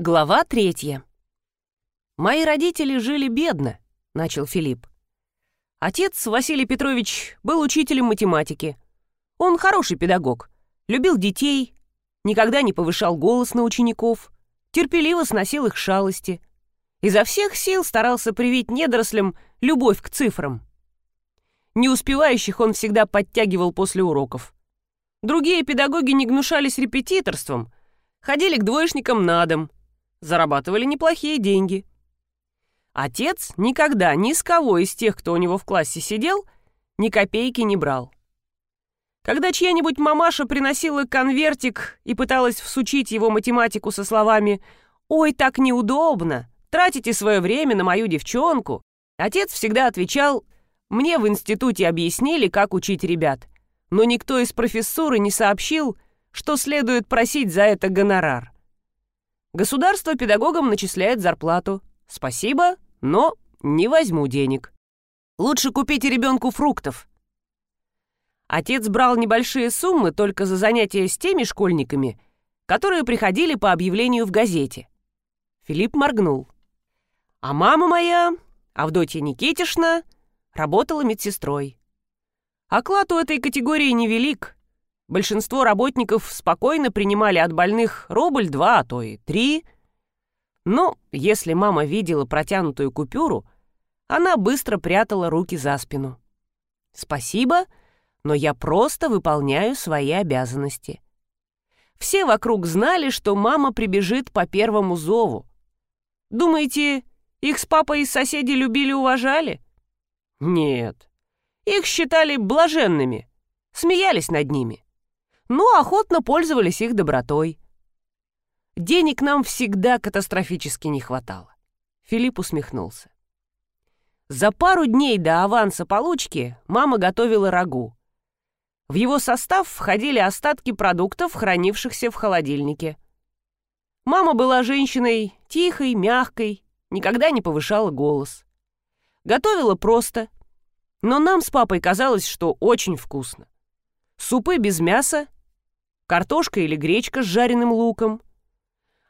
Глава третья. «Мои родители жили бедно», — начал Филипп. Отец, Василий Петрович, был учителем математики. Он хороший педагог, любил детей, никогда не повышал голос на учеников, терпеливо сносил их шалости. Изо всех сил старался привить недорослям любовь к цифрам. Не успевающих он всегда подтягивал после уроков. Другие педагоги не гнушались репетиторством, ходили к двоечникам на дом — зарабатывали неплохие деньги. Отец никогда ни с кого из тех, кто у него в классе сидел, ни копейки не брал. Когда чья-нибудь мамаша приносила конвертик и пыталась всучить его математику со словами «Ой, так неудобно! Тратите свое время на мою девчонку!» Отец всегда отвечал «Мне в институте объяснили, как учить ребят, но никто из профессуры не сообщил, что следует просить за это гонорар. Государство педагогам начисляет зарплату. Спасибо, но не возьму денег. Лучше купите ребенку фруктов. Отец брал небольшие суммы только за занятия с теми школьниками, которые приходили по объявлению в газете. Филипп моргнул. А мама моя, Авдотья Никитишна, работала медсестрой. Оклад у этой категории невелик. Большинство работников спокойно принимали от больных рубль два, а то и три. Но если мама видела протянутую купюру, она быстро прятала руки за спину. «Спасибо, но я просто выполняю свои обязанности». Все вокруг знали, что мама прибежит по первому зову. Думаете, их с папой и соседи любили-уважали? Нет. Их считали блаженными, смеялись над ними но охотно пользовались их добротой. Денег нам всегда катастрофически не хватало. Филипп усмехнулся. За пару дней до аванса получки мама готовила рагу. В его состав входили остатки продуктов, хранившихся в холодильнике. Мама была женщиной тихой, мягкой, никогда не повышала голос. Готовила просто, но нам с папой казалось, что очень вкусно. Супы без мяса картошка или гречка с жареным луком.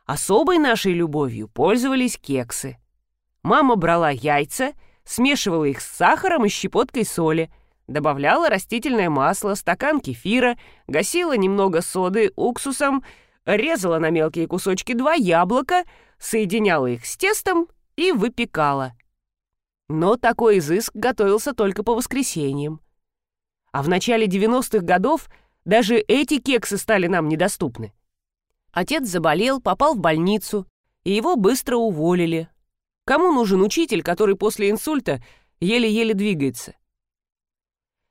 Особой нашей любовью пользовались кексы. Мама брала яйца, смешивала их с сахаром и щепоткой соли, добавляла растительное масло, стакан кефира, гасила немного соды уксусом, резала на мелкие кусочки два яблока, соединяла их с тестом и выпекала. Но такой изыск готовился только по воскресеньям. А в начале 90-х годов – даже эти кексы стали нам недоступны. Отец заболел, попал в больницу, и его быстро уволили. Кому нужен учитель, который после инсульта еле-еле двигается?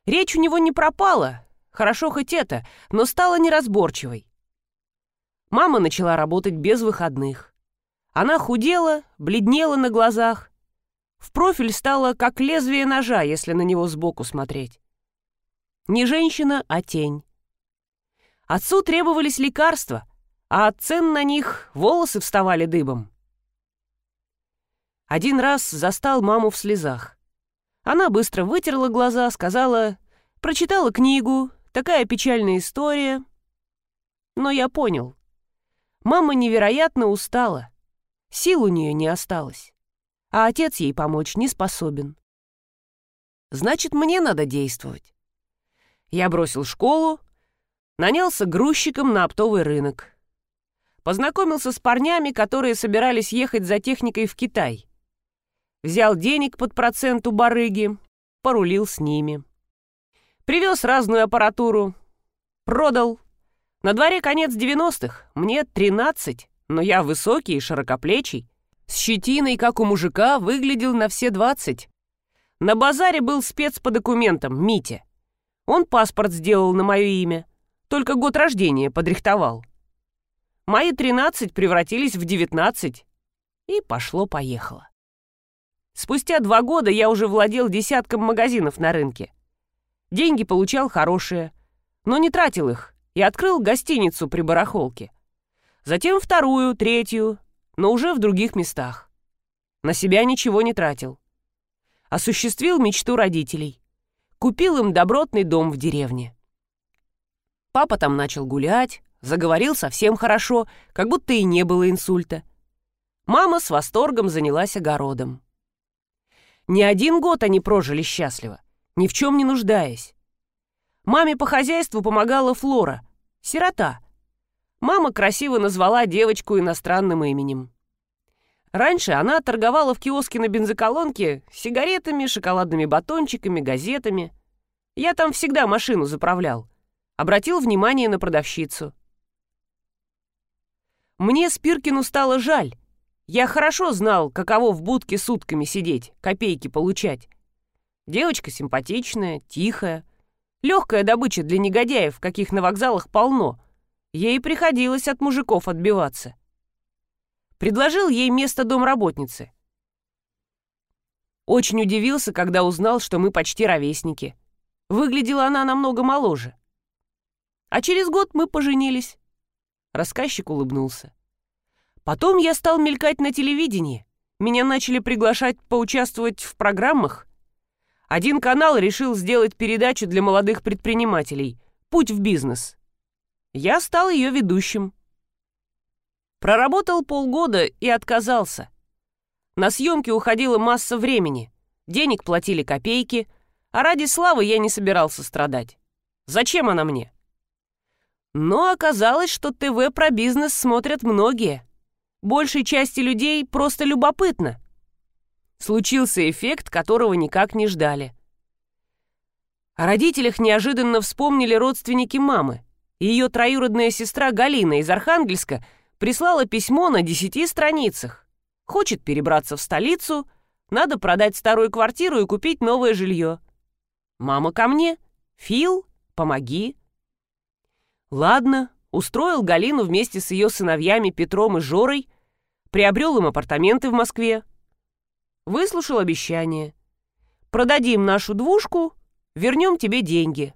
Речь у него не пропала, хорошо хоть это, но стала неразборчивой. Мама начала работать без выходных. Она худела, бледнела на глазах. В профиль стала как лезвие ножа, если на него сбоку смотреть. Не женщина, а тень. Отцу требовались лекарства, а от цен на них волосы вставали дыбом. Один раз застал маму в слезах. Она быстро вытерла глаза, сказала, прочитала книгу, такая печальная история. Но я понял. Мама невероятно устала. Сил у нее не осталось. А отец ей помочь не способен. Значит, мне надо действовать. Я бросил школу, нанялся грузчиком на оптовый рынок. Познакомился с парнями, которые собирались ехать за техникой в Китай. Взял денег под процент у барыги, порулил с ними. Привез разную аппаратуру, продал. На дворе конец 90-х, мне 13, но я высокий и широкоплечий. С щетиной, как у мужика, выглядел на все 20. На базаре был спец по документам, Митя. Он паспорт сделал на мое имя. Только год рождения подрихтовал. Мои тринадцать превратились в девятнадцать. И пошло-поехало. Спустя два года я уже владел десятком магазинов на рынке. Деньги получал хорошие, но не тратил их и открыл гостиницу при барахолке. Затем вторую, третью, но уже в других местах. На себя ничего не тратил. Осуществил мечту родителей. Купил им добротный дом в деревне. Папа там начал гулять, заговорил совсем хорошо, как будто и не было инсульта. Мама с восторгом занялась огородом. Не один год они прожили счастливо, ни в чем не нуждаясь. Маме по хозяйству помогала Флора, сирота. Мама красиво назвала девочку иностранным именем. Раньше она торговала в киоске на бензоколонке сигаретами, шоколадными батончиками, газетами. Я там всегда машину заправлял. Обратил внимание на продавщицу. Мне Спиркину стало жаль. Я хорошо знал, каково в будке сутками сидеть, копейки получать. Девочка симпатичная, тихая. Легкая добыча для негодяев, каких на вокзалах полно. Ей приходилось от мужиков отбиваться. Предложил ей место домработницы. Очень удивился, когда узнал, что мы почти ровесники. Выглядела она намного моложе. А через год мы поженились. Рассказчик улыбнулся. Потом я стал мелькать на телевидении. Меня начали приглашать поучаствовать в программах. Один канал решил сделать передачу для молодых предпринимателей «Путь в бизнес». Я стал ее ведущим. Проработал полгода и отказался. На съемки уходила масса времени, денег платили копейки, а ради славы я не собирался страдать. Зачем она мне? Но оказалось, что ТВ про бизнес смотрят многие большей части людей просто любопытно. Случился эффект, которого никак не ждали. О родителях неожиданно вспомнили родственники мамы. Ее троюродная сестра Галина из Архангельска прислала письмо на десяти страницах. Хочет перебраться в столицу, надо продать старую квартиру и купить новое жилье. Мама ко мне. Фил, помоги. Ладно, устроил Галину вместе с ее сыновьями Петром и Жорой приобрел им апартаменты в Москве. Выслушал обещание. Продадим нашу двушку, вернем тебе деньги.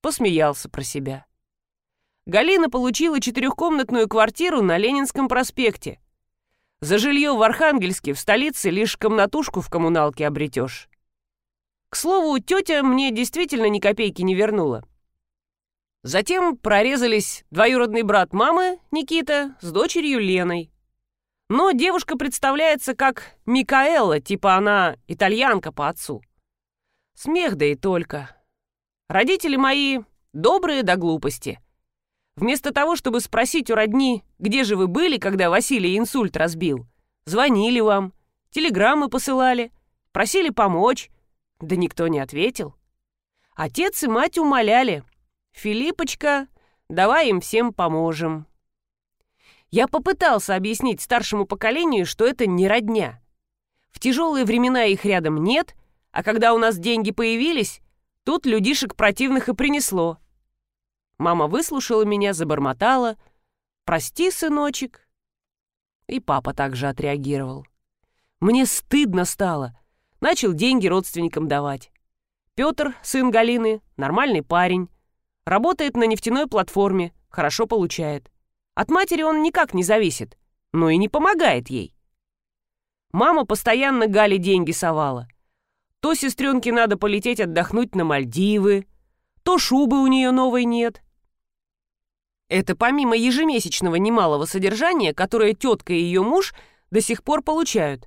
Посмеялся про себя. Галина получила четырехкомнатную квартиру на Ленинском проспекте. За жилье в Архангельске, в столице, лишь комнатушку в коммуналке обретешь. К слову, тетя мне действительно ни копейки не вернула. Затем прорезались двоюродный брат мамы, Никита, с дочерью Леной. Но девушка представляется как Микаэла, типа она итальянка по отцу. Смех да и только. Родители мои добрые до глупости. Вместо того, чтобы спросить у родни, где же вы были, когда Василий инсульт разбил, звонили вам, телеграммы посылали, просили помочь, да никто не ответил. Отец и мать умоляли. «Филиппочка, давай им всем поможем». Я попытался объяснить старшему поколению, что это не родня. В тяжелые времена их рядом нет, а когда у нас деньги появились, тут людишек противных и принесло. Мама выслушала меня, забормотала. «Прости, сыночек». И папа также отреагировал. Мне стыдно стало. Начал деньги родственникам давать. Петр, сын Галины, нормальный парень. Работает на нефтяной платформе, хорошо получает. От матери он никак не зависит, но и не помогает ей. Мама постоянно Гале деньги совала. То сестренке надо полететь отдохнуть на Мальдивы, то шубы у нее новой нет. Это помимо ежемесячного немалого содержания, которое тетка и ее муж до сих пор получают.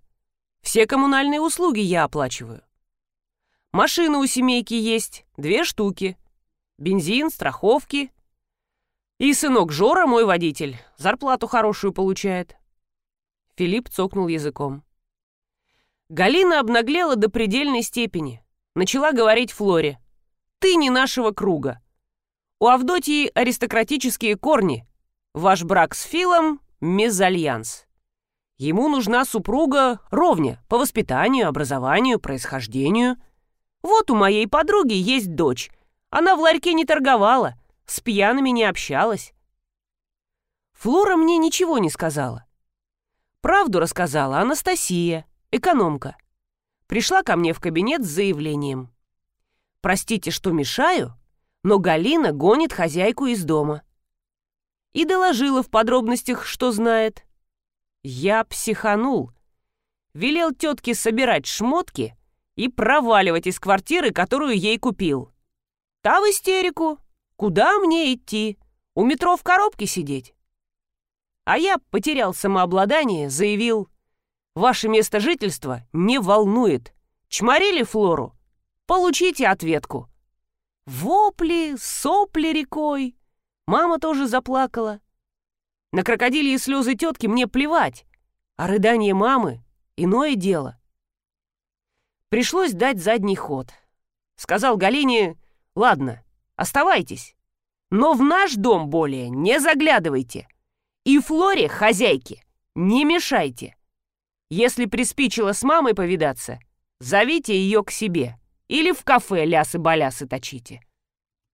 Все коммунальные услуги я оплачиваю. Машины у семейки есть, две штуки. Бензин, страховки, и сынок Жора, мой водитель, зарплату хорошую получает. Филипп цокнул языком. Галина обнаглела до предельной степени. Начала говорить Флоре. «Ты не нашего круга. У Авдотьи аристократические корни. Ваш брак с Филом — мезальянс. Ему нужна супруга ровня по воспитанию, образованию, происхождению. Вот у моей подруги есть дочь. Она в ларьке не торговала, с пьяными не общалась. Флора мне ничего не сказала. Правду рассказала Анастасия, экономка. Пришла ко мне в кабинет с заявлением. «Простите, что мешаю, но Галина гонит хозяйку из дома». И доложила в подробностях, что знает. Я психанул. Велел тетке собирать шмотки и проваливать из квартиры, которую ей купил. Та в истерику, Куда мне идти? У метро в коробке сидеть? А я потерял самообладание, заявил, «Ваше место жительства не волнует. Чморили Флору? Получите ответку». Вопли, сопли рекой. Мама тоже заплакала. На крокодильи слезы тетки мне плевать, а рыдание мамы — иное дело. Пришлось дать задний ход. Сказал Галине, ладно, оставайтесь, но в наш дом более не заглядывайте. И Флоре, хозяйке, не мешайте. Если приспичило с мамой повидаться, зовите ее к себе или в кафе лясы-балясы точите.